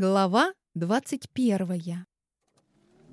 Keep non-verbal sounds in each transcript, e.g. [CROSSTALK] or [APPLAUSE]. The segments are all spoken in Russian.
Глава 21.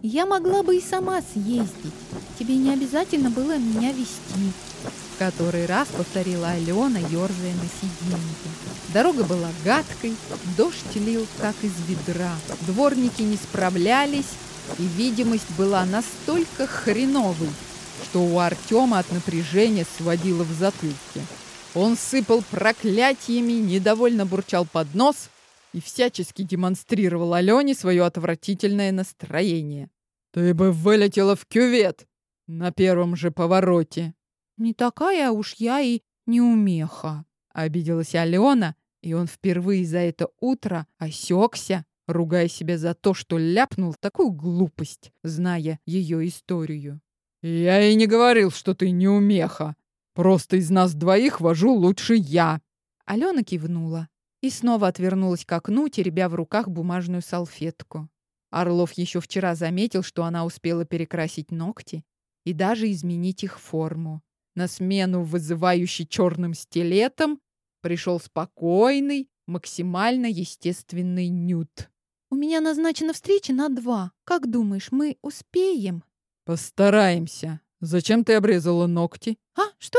Я могла бы и сама съездить. Тебе не обязательно было меня вести. В который раз повторила Алена, ерзая на сиденье. Дорога была гадкой, дождь лил, как из ведра. Дворники не справлялись, и видимость была настолько хреновой, что у Артема от напряжения сводило в затылке. Он сыпал проклятиями, недовольно бурчал под нос — и всячески демонстрировал Алене свое отвратительное настроение. «Ты бы вылетела в кювет на первом же повороте!» «Не такая уж я и неумеха!» — обиделась Алена, и он впервые за это утро осекся, ругая себя за то, что ляпнул такую глупость, зная ее историю. «Я и не говорил, что ты неумеха. Просто из нас двоих вожу лучше я!» Алена кивнула и снова отвернулась к окну, теребя в руках бумажную салфетку. Орлов еще вчера заметил, что она успела перекрасить ногти и даже изменить их форму. На смену вызывающей черным стилетом пришел спокойный, максимально естественный нюд. «У меня назначена встреча на два. Как думаешь, мы успеем?» «Постараемся. Зачем ты обрезала ногти?» «А, что?»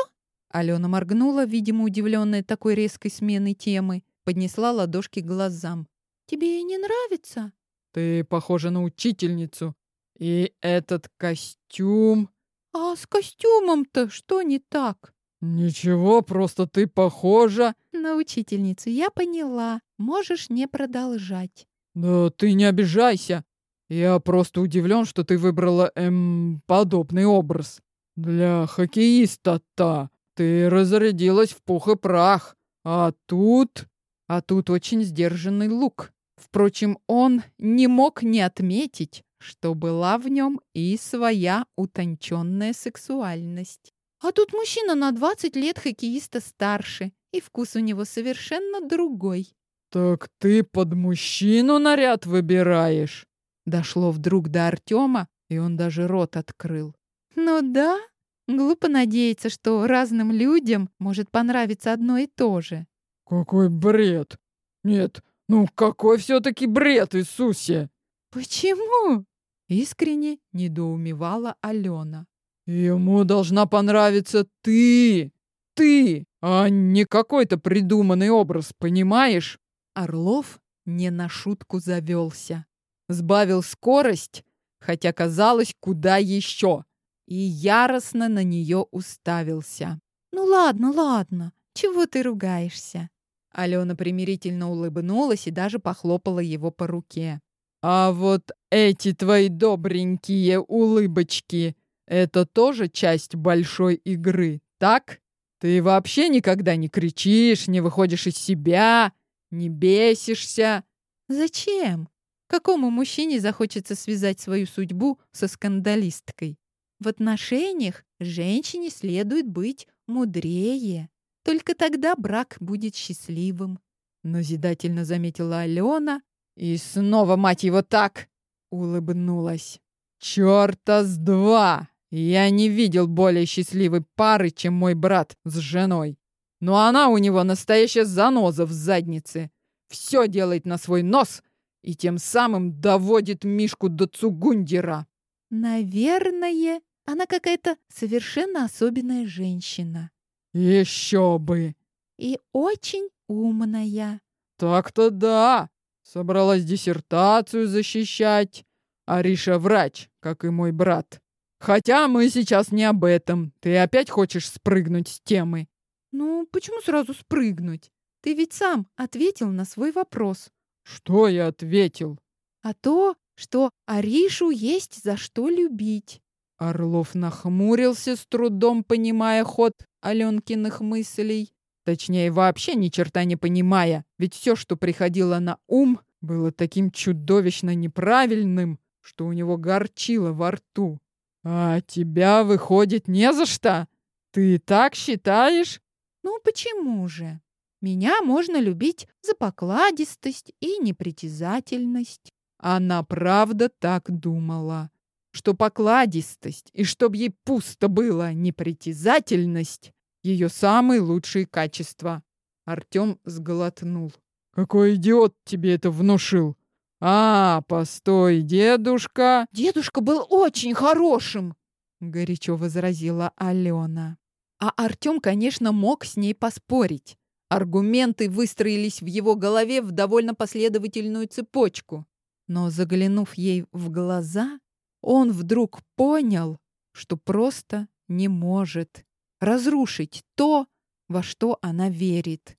Алена моргнула, видимо, удивленная такой резкой сменой темы поднесла ладошки к глазам. «Тебе не нравится?» «Ты похожа на учительницу. И этот костюм...» «А с костюмом-то что не так?» «Ничего, просто ты похожа...» «На учительницу, я поняла. Можешь не продолжать». «Да ты не обижайся. Я просто удивлен, что ты выбрала, эм, подобный образ. Для хоккеиста-то ты разрядилась в пух и прах. А тут...» А тут очень сдержанный лук. Впрочем, он не мог не отметить, что была в нем и своя утонченная сексуальность. А тут мужчина на 20 лет хоккеиста старше, и вкус у него совершенно другой. «Так ты под мужчину наряд выбираешь?» Дошло вдруг до Артема, и он даже рот открыл. «Ну да, глупо надеяться, что разным людям может понравиться одно и то же. Какой бред! Нет, ну какой все-таки бред, Иисусе! Почему? Искренне недоумевала Алена. Ему должна понравиться ты! Ты, а не какой-то придуманный образ, понимаешь? Орлов не на шутку завелся. Сбавил скорость, хотя казалось, куда еще, и яростно на нее уставился. «Ну ладно, ладно, чего ты ругаешься? Алена примирительно улыбнулась и даже похлопала его по руке. «А вот эти твои добренькие улыбочки — это тоже часть большой игры, так? Ты вообще никогда не кричишь, не выходишь из себя, не бесишься?» «Зачем? Какому мужчине захочется связать свою судьбу со скандалисткой? В отношениях женщине следует быть мудрее. Только тогда брак будет счастливым. Назидательно заметила Алена. И снова, мать его, так! Улыбнулась. Чёрта с два! Я не видел более счастливой пары, чем мой брат с женой. Но она у него настоящая заноза в заднице. Все делает на свой нос и тем самым доводит Мишку до Цугундера. Наверное, она какая-то совершенно особенная женщина. Еще бы. И очень умная. Так-то да. Собралась диссертацию защищать. Ариша врач, как и мой брат. Хотя мы сейчас не об этом. Ты опять хочешь спрыгнуть с темы? Ну, почему сразу спрыгнуть? Ты ведь сам ответил на свой вопрос. Что я ответил? А то, что Аришу есть за что любить. Орлов нахмурился, с трудом понимая ход Аленкиных мыслей. Точнее, вообще ни черта не понимая, ведь все, что приходило на ум, было таким чудовищно неправильным, что у него горчило во рту. «А тебя, выходит, не за что? Ты так считаешь?» «Ну почему же? Меня можно любить за покладистость и непритязательность». Она правда так думала что покладистость и чтоб ей пусто было непритязательность — ее самые лучшие качества. Артем сглотнул. «Какой идиот тебе это внушил? А, постой, дедушка. Дедушка был очень хорошим, горячо возразила Алена. А Артем, конечно, мог с ней поспорить. Аргументы выстроились в его голове в довольно последовательную цепочку. Но заглянув ей в глаза, он вдруг понял, что просто не может разрушить то, во что она верит.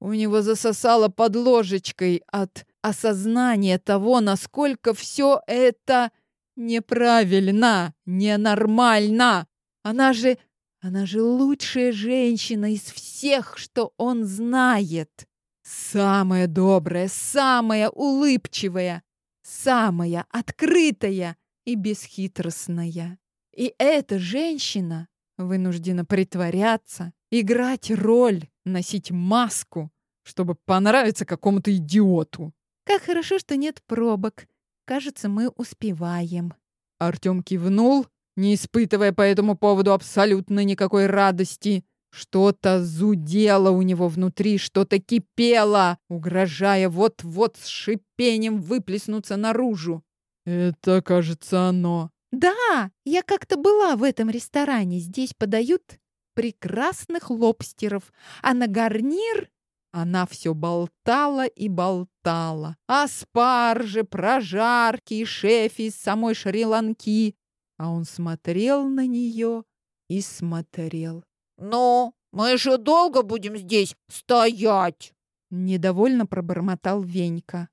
У него засосало под ложечкой от осознания того, насколько все это неправильно, ненормально. Она же, она же лучшая женщина из всех, что он знает. Самая добрая, самая улыбчивая, самая открытая и бесхитростная. И эта женщина вынуждена притворяться, играть роль, носить маску, чтобы понравиться какому-то идиоту. Как хорошо, что нет пробок. Кажется, мы успеваем. Артём кивнул, не испытывая по этому поводу абсолютно никакой радости. Что-то зудело у него внутри, что-то кипело, угрожая вот-вот с шипением выплеснуться наружу. «Это, кажется, оно». «Да, я как-то была в этом ресторане. Здесь подают прекрасных лобстеров, а на гарнир она все болтала и болтала. О спарже, прожарке и шефе из самой Шри-Ланки. А он смотрел на нее и смотрел. «Ну, мы же долго будем здесь стоять!» Недовольно пробормотал Венька.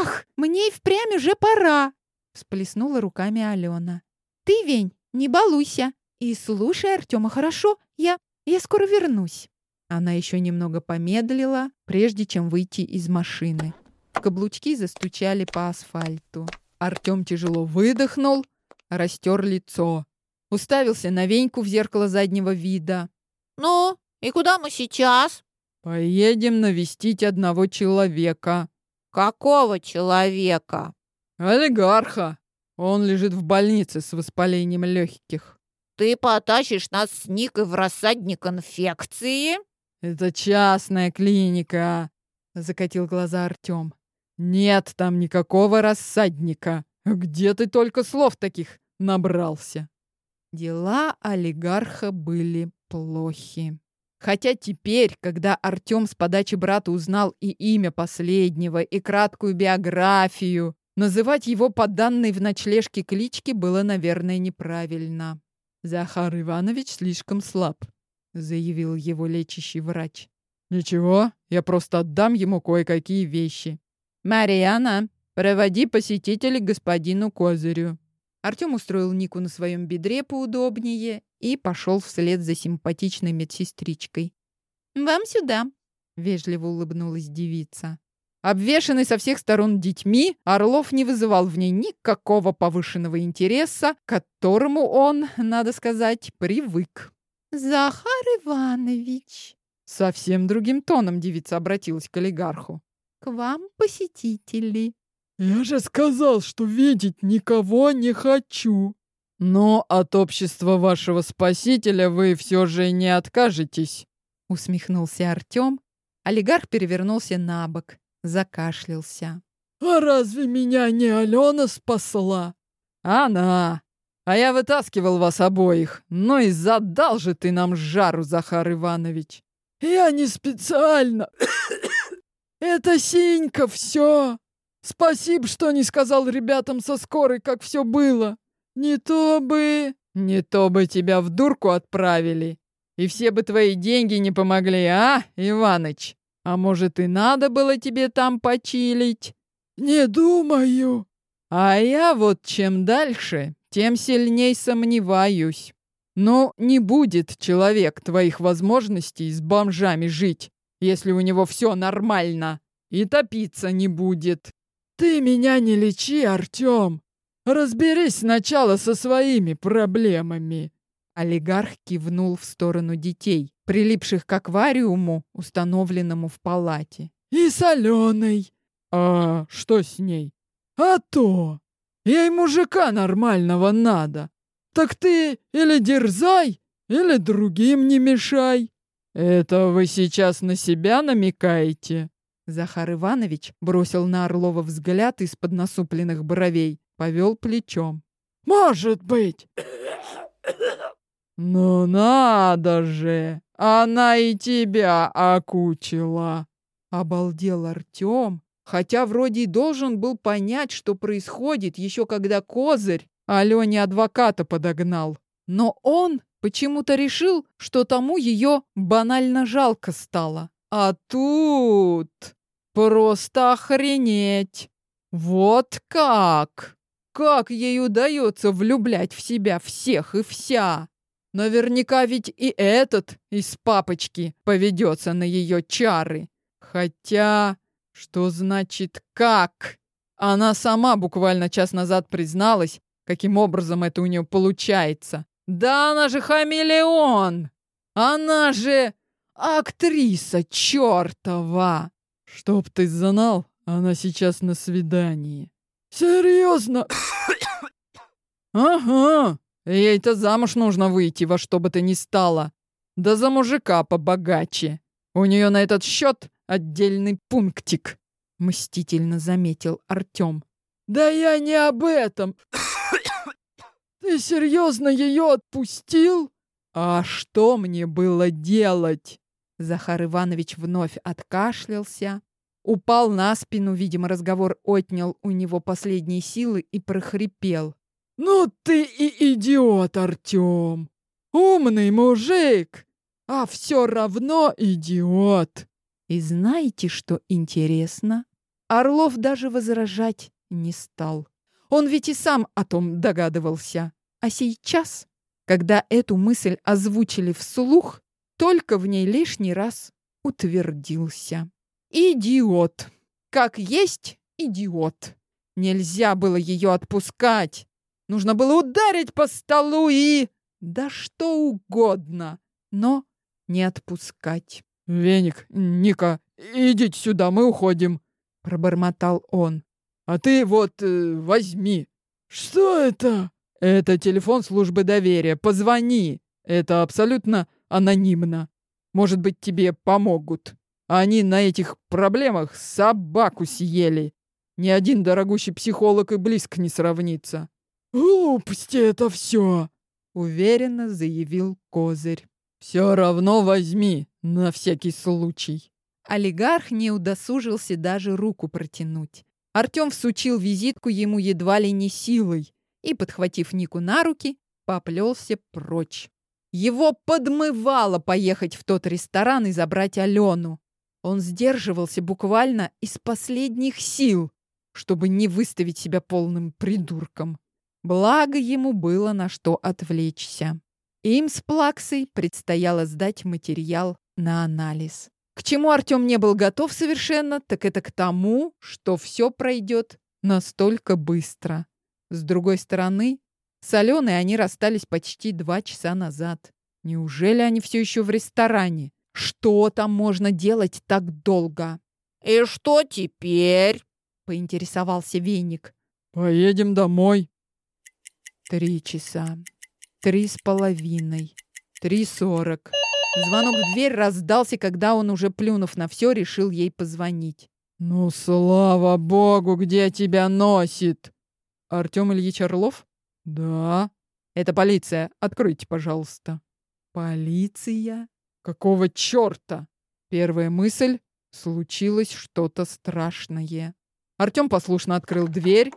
«Ох, мне и впрямь уже пора!» Всплеснула руками Алена. «Ты, Вень, не балуйся и слушай Артема хорошо. Я... я скоро вернусь». Она еще немного помедлила, прежде чем выйти из машины. Каблучки застучали по асфальту. Артем тяжело выдохнул, растер лицо. Уставился на Веньку в зеркало заднего вида. «Ну, и куда мы сейчас?» «Поедем навестить одного человека». «Какого человека?» «Олигарха. Он лежит в больнице с воспалением легких». «Ты потащишь нас с Никой в рассадник инфекции?» «Это частная клиника», — закатил глаза Артем. «Нет там никакого рассадника. Где ты только слов таких набрался?» Дела олигарха были плохи. Хотя теперь, когда Артем с подачи брата узнал и имя последнего, и краткую биографию, называть его по данной в ночлежке кличке было, наверное, неправильно. Захар Иванович слишком слаб. — заявил его лечащий врач. «Ничего, я просто отдам ему кое-какие вещи». «Мариана, проводи посетителей господину Козырю». Артем устроил Нику на своем бедре поудобнее и пошел вслед за симпатичной медсестричкой. «Вам сюда», — вежливо улыбнулась девица. Обвешанный со всех сторон детьми, Орлов не вызывал в ней никакого повышенного интереса, к которому он, надо сказать, привык. «Захар Иванович!» Совсем другим тоном девица обратилась к олигарху. «К вам посетители». «Я же сказал, что видеть никого не хочу». «Но от общества вашего спасителя вы все же не откажетесь», усмехнулся Артем. Олигарх перевернулся на бок, закашлялся. «А разве меня не Алена спасла?» «Она! А я вытаскивал вас обоих. Ну и задал же ты нам жару, Захар Иванович. Я не специально. [COUGHS] Это Синька все. Спасибо, что не сказал ребятам со скорой, как все было. Не то бы... Не то бы тебя в дурку отправили. И все бы твои деньги не помогли, а, Иваныч? А может, и надо было тебе там почилить? Не думаю. А я вот чем дальше, тем сильней сомневаюсь. Но не будет человек твоих возможностей с бомжами жить, если у него все нормально, и топиться не будет. Ты меня не лечи, Артем. Разберись сначала со своими проблемами. Олигарх кивнул в сторону детей, прилипших к аквариуму, установленному в палате. И соленой. А что с ней? А то! Ей мужика нормального надо. Так ты или дерзай, или другим не мешай. Это вы сейчас на себя намекаете? Захар Иванович бросил на Орлова взгляд из-под насупленных бровей, повел плечом. «Может быть!» «Ну надо же! Она и тебя окучила!» Обалдел Артем, хотя вроде и должен был понять, что происходит, еще когда Козырь Алене адвоката подогнал. Но он почему-то решил, что тому ее банально жалко стало. А тут просто охренеть! Вот как! Как ей удается влюблять в себя всех и вся! Наверняка ведь и этот из папочки поведется на ее чары. Хотя, что значит «как»? Она сама буквально час назад призналась, каким образом это у нее получается. Да она же хамелеон! Она же актриса чертова! Чтоб ты знал, она сейчас на свидании. Серьезно? [COUGHS] Ага, ей-то замуж нужно выйти во что бы то ни стало. Да за мужика побогаче. У нее на этот счет отдельный пунктик, мстительно заметил Артем. Да я не об этом. [COUGHS] Ты серьезно ее отпустил? А что мне было делать? Захар Иванович вновь откашлялся, упал на спину, видимо, разговор отнял у него последние силы и прохрипел. «Ну ты и идиот, Артем! Умный мужик, а все равно идиот!» И знаете, что интересно? Орлов даже возражать не стал. Он ведь и сам о том догадывался. А сейчас, когда эту мысль озвучили вслух, только в ней лишний раз утвердился. Идиот! Как есть идиот! Нельзя было ее отпускать. Нужно было ударить по столу и... Да что угодно, но не отпускать. «Веник, Ника, идите сюда, мы уходим», — пробормотал он. «А ты вот э, возьми». «Что это?» «Это телефон службы доверия. Позвони. Это абсолютно анонимно. Может быть, тебе помогут. Они на этих проблемах собаку съели. Ни один дорогущий психолог и близко не сравнится». «Глупости это все!» — уверенно заявил Козырь. «Все равно возьми, на всякий случай». Олигарх не удосужился даже руку протянуть. Артем всучил визитку ему едва ли не силой и, подхватив Нику на руки, поплелся прочь. Его подмывало поехать в тот ресторан и забрать Алену. Он сдерживался буквально из последних сил, чтобы не выставить себя полным придурком. Благо ему было на что отвлечься. Им с Плаксой предстояло сдать материал на анализ. К чему Артем не был готов совершенно, так это к тому, что все пройдет настолько быстро. С другой стороны, с Аленой они расстались почти два часа назад. Неужели они все еще в ресторане? Что там можно делать так долго? «И что теперь?» — поинтересовался Веник. «Поедем домой». Три часа. Три с половиной. Три сорок. Звонок в дверь раздался, когда он, уже плюнув на все, решил ей позвонить. «Ну, слава богу, где тебя носит?» «Артем Ильич Орлов?» «Да». «Это полиция. Откройте, пожалуйста». «Полиция? Какого черта?» Первая мысль — случилось что-то страшное. Артем послушно открыл дверь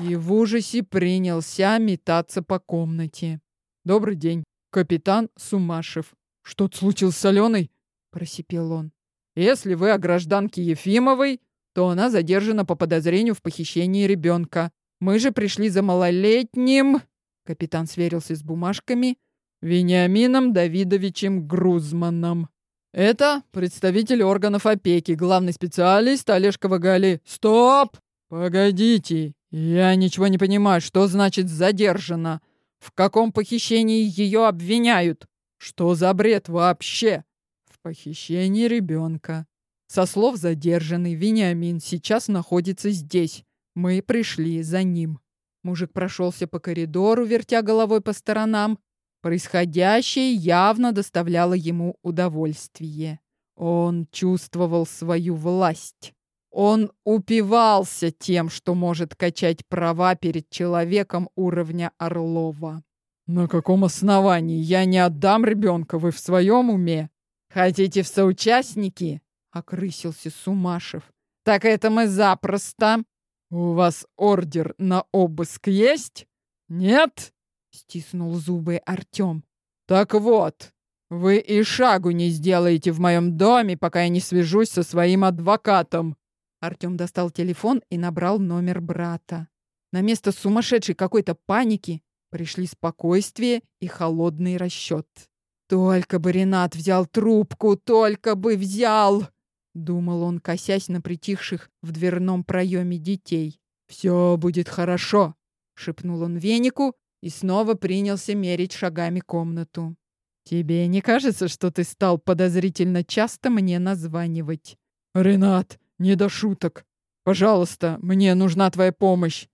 и в ужасе принялся метаться по комнате. «Добрый день, капитан Сумашев. «Что-то случилось с Аленой?» — просипел он. «Если вы о гражданке Ефимовой, то она задержана по подозрению в похищении ребенка. Мы же пришли за малолетним...» Капитан сверился с бумажками. «Вениамином Давидовичем Грузманом. Это представитель органов опеки, главный специалист Олежкова Гали. Стоп! Погодите, я ничего не понимаю, что значит задержана? В каком похищении ее обвиняют? Что за бред вообще? В похищении ребенка. Со слов задержанный, Вениамин сейчас находится здесь. Мы пришли за ним. Мужик прошелся по коридору, вертя головой по сторонам. Происходящее явно доставляло ему удовольствие. Он чувствовал свою власть. Он упивался тем, что может качать права перед человеком уровня Орлова. «На каком основании я не отдам ребенка? Вы в своем уме? Хотите в соучастники?» — окрысился Сумашев. «Так это мы запросто. У вас ордер на обыск есть? Нет?» — стиснул зубы Артем. «Так вот, вы и шагу не сделаете в моем доме, пока я не свяжусь со своим адвокатом. Артем достал телефон и набрал номер брата. На место сумасшедшей какой-то паники пришли спокойствие и холодный расчет. «Только бы Ренат взял трубку, только бы взял!» Думал он, косясь на притихших в дверном проеме детей. «Все будет хорошо!» — шепнул он венику и снова принялся мерить шагами комнату. «Тебе не кажется, что ты стал подозрительно часто мне названивать?» «Ренат, не до шуток. Пожалуйста, мне нужна твоя помощь.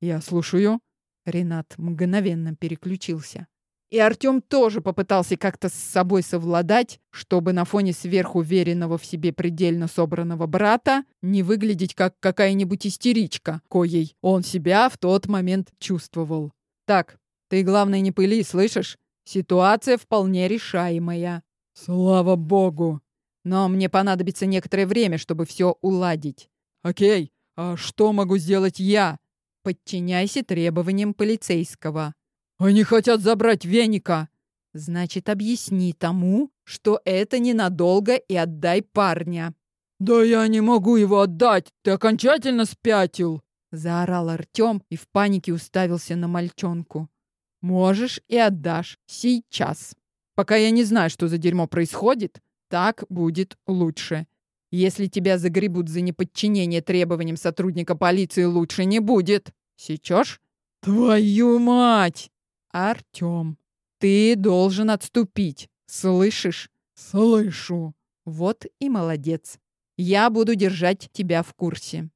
Я слушаю. Ренат мгновенно переключился. И Артём тоже попытался как-то с собой совладать, чтобы на фоне сверхуверенного в себе предельно собранного брата не выглядеть как какая-нибудь истеричка, коей он себя в тот момент чувствовал. «Так, ты, главное, не пыли, слышишь? Ситуация вполне решаемая». «Слава богу!» Но мне понадобится некоторое время, чтобы все уладить. Окей, а что могу сделать я? Подчиняйся требованиям полицейского. Они хотят забрать веника. Значит, объясни тому, что это ненадолго и отдай парня. Да я не могу его отдать. Ты окончательно спятил. Заорал Артем и в панике уставился на мальчонку. Можешь и отдашь сейчас. Пока я не знаю, что за дерьмо происходит, так будет лучше. Если тебя загребут за неподчинение требованиям сотрудника полиции, лучше не будет. Сечешь? Твою мать! Артём, ты должен отступить. Слышишь? Слышу. Вот и молодец. Я буду держать тебя в курсе.